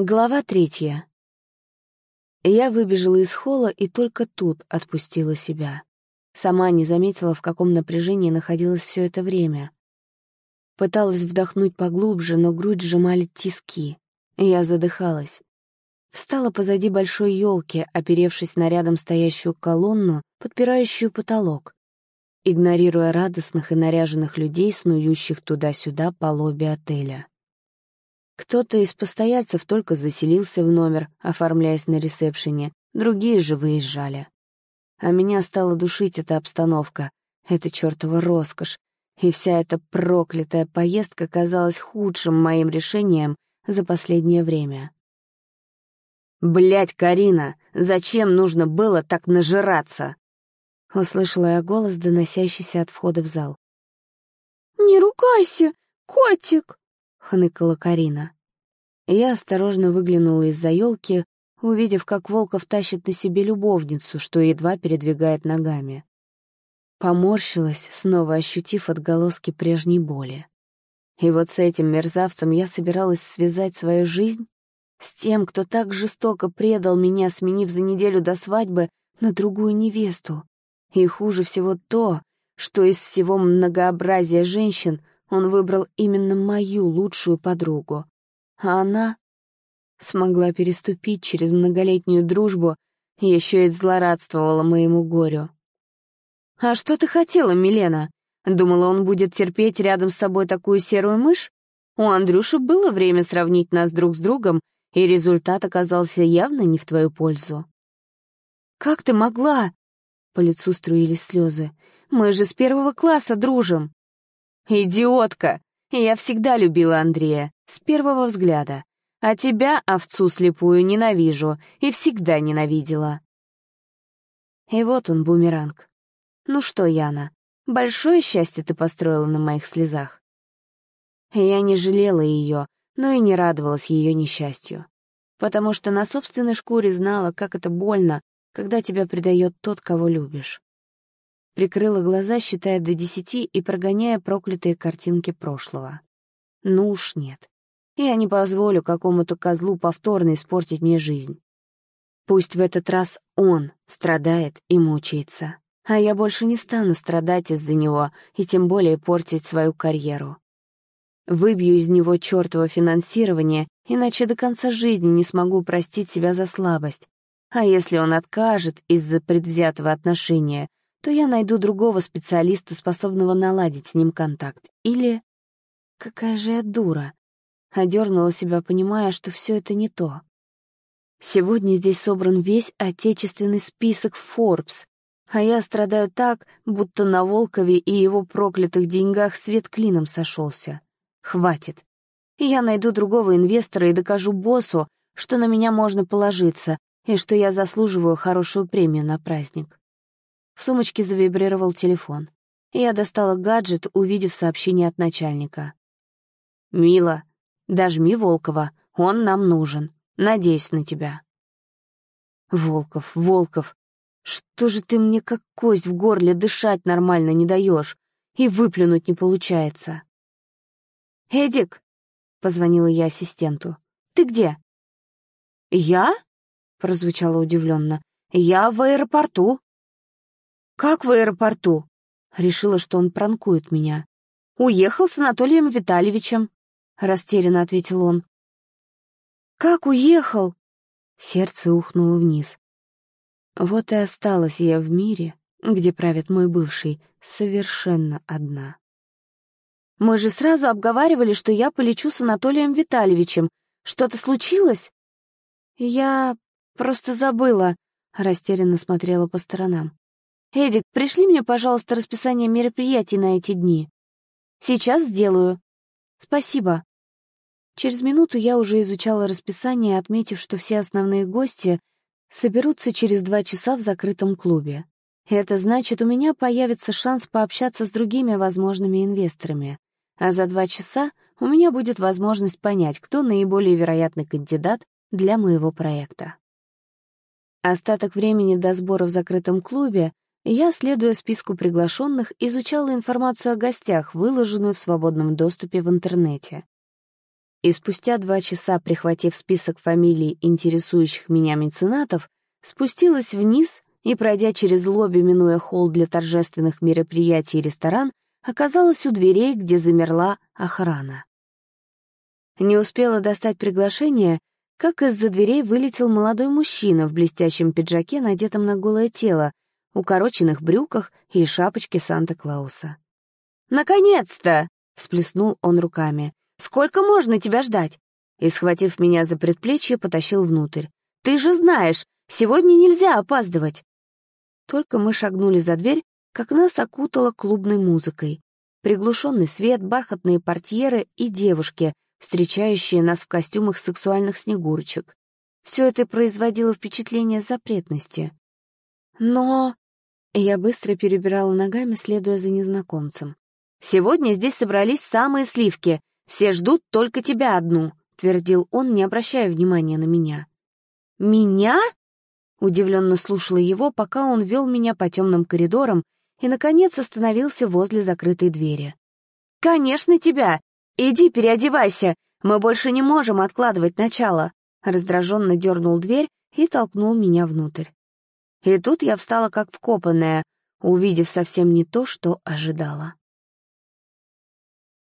Глава третья. Я выбежала из холла и только тут отпустила себя. Сама не заметила, в каком напряжении находилась все это время. Пыталась вдохнуть поглубже, но грудь сжимали тиски. Я задыхалась. Встала позади большой елки, оперевшись на рядом стоящую колонну, подпирающую потолок, игнорируя радостных и наряженных людей, снующих туда-сюда по лобби отеля. Кто-то из постояльцев только заселился в номер, оформляясь на ресепшене, другие же выезжали. А меня стала душить эта обстановка, эта чертова роскошь, и вся эта проклятая поездка казалась худшим моим решением за последнее время. Блять, Карина, зачем нужно было так нажираться?» Услышала я голос, доносящийся от входа в зал. «Не ругайся, котик!» Хныкала Карина. Я осторожно выглянула из-за елки, увидев, как Волков тащит на себе любовницу, что едва передвигает ногами. Поморщилась, снова ощутив отголоски прежней боли. И вот с этим мерзавцем я собиралась связать свою жизнь с тем, кто так жестоко предал меня, сменив за неделю до свадьбы на другую невесту. И хуже всего то, что из всего многообразия женщин он выбрал именно мою лучшую подругу. А она смогла переступить через многолетнюю дружбу еще и злорадствовала моему горю. «А что ты хотела, Милена? Думала, он будет терпеть рядом с собой такую серую мышь? У Андрюши было время сравнить нас друг с другом, и результат оказался явно не в твою пользу». «Как ты могла?» По лицу струились слезы. «Мы же с первого класса дружим!» «Идиотка! Я всегда любила Андрея, с первого взгляда. А тебя, овцу слепую, ненавижу и всегда ненавидела». И вот он, бумеранг. «Ну что, Яна, большое счастье ты построила на моих слезах?» Я не жалела ее, но и не радовалась ее несчастью. Потому что на собственной шкуре знала, как это больно, когда тебя предает тот, кого любишь прикрыла глаза, считая до десяти и прогоняя проклятые картинки прошлого. Ну уж нет. Я не позволю какому-то козлу повторно испортить мне жизнь. Пусть в этот раз он страдает и мучается, а я больше не стану страдать из-за него и тем более портить свою карьеру. Выбью из него чертово финансирование, иначе до конца жизни не смогу простить себя за слабость. А если он откажет из-за предвзятого отношения, то я найду другого специалиста, способного наладить с ним контакт. Или... Какая же я дура. Одернула себя, понимая, что все это не то. Сегодня здесь собран весь отечественный список Forbes, а я страдаю так, будто на Волкове и его проклятых деньгах свет клином сошелся. Хватит. Я найду другого инвестора и докажу боссу, что на меня можно положиться и что я заслуживаю хорошую премию на праздник. В сумочке завибрировал телефон. Я достала гаджет, увидев сообщение от начальника. «Мила, дожми Волкова, он нам нужен. Надеюсь на тебя». «Волков, Волков, что же ты мне как кость в горле дышать нормально не даешь, и выплюнуть не получается?» «Эдик!» — позвонила я ассистенту. «Ты где?» «Я?» — прозвучало удивленно. «Я в аэропорту». «Как в аэропорту?» Решила, что он пранкует меня. «Уехал с Анатолием Витальевичем», — растерянно ответил он. «Как уехал?» Сердце ухнуло вниз. Вот и осталась я в мире, где правит мой бывший, совершенно одна. «Мы же сразу обговаривали, что я полечу с Анатолием Витальевичем. Что-то случилось?» «Я просто забыла», — растерянно смотрела по сторонам. «Эдик, пришли мне, пожалуйста, расписание мероприятий на эти дни». «Сейчас сделаю». «Спасибо». Через минуту я уже изучала расписание, отметив, что все основные гости соберутся через два часа в закрытом клубе. Это значит, у меня появится шанс пообщаться с другими возможными инвесторами. А за два часа у меня будет возможность понять, кто наиболее вероятный кандидат для моего проекта. Остаток времени до сбора в закрытом клубе я, следуя списку приглашенных, изучала информацию о гостях, выложенную в свободном доступе в интернете. И спустя два часа, прихватив список фамилий интересующих меня меценатов, спустилась вниз и, пройдя через лобби, минуя холл для торжественных мероприятий и ресторан, оказалась у дверей, где замерла охрана. Не успела достать приглашение, как из-за дверей вылетел молодой мужчина в блестящем пиджаке, надетом на голое тело, укороченных брюках и шапочке Санта-Клауса. «Наконец-то!» — всплеснул он руками. «Сколько можно тебя ждать?» И, схватив меня за предплечье, потащил внутрь. «Ты же знаешь, сегодня нельзя опаздывать!» Только мы шагнули за дверь, как нас окутало клубной музыкой. Приглушенный свет, бархатные портьеры и девушки, встречающие нас в костюмах сексуальных снегурочек. Все это производило впечатление запретности. Но... Я быстро перебирала ногами, следуя за незнакомцем. «Сегодня здесь собрались самые сливки. Все ждут только тебя одну», — твердил он, не обращая внимания на меня. «Меня?» Удивленно слушала его, пока он вел меня по темным коридорам и, наконец, остановился возле закрытой двери. «Конечно, тебя! Иди переодевайся! Мы больше не можем откладывать начало!» Раздраженно дернул дверь и толкнул меня внутрь. И тут я встала как вкопанная, увидев совсем не то, что ожидала.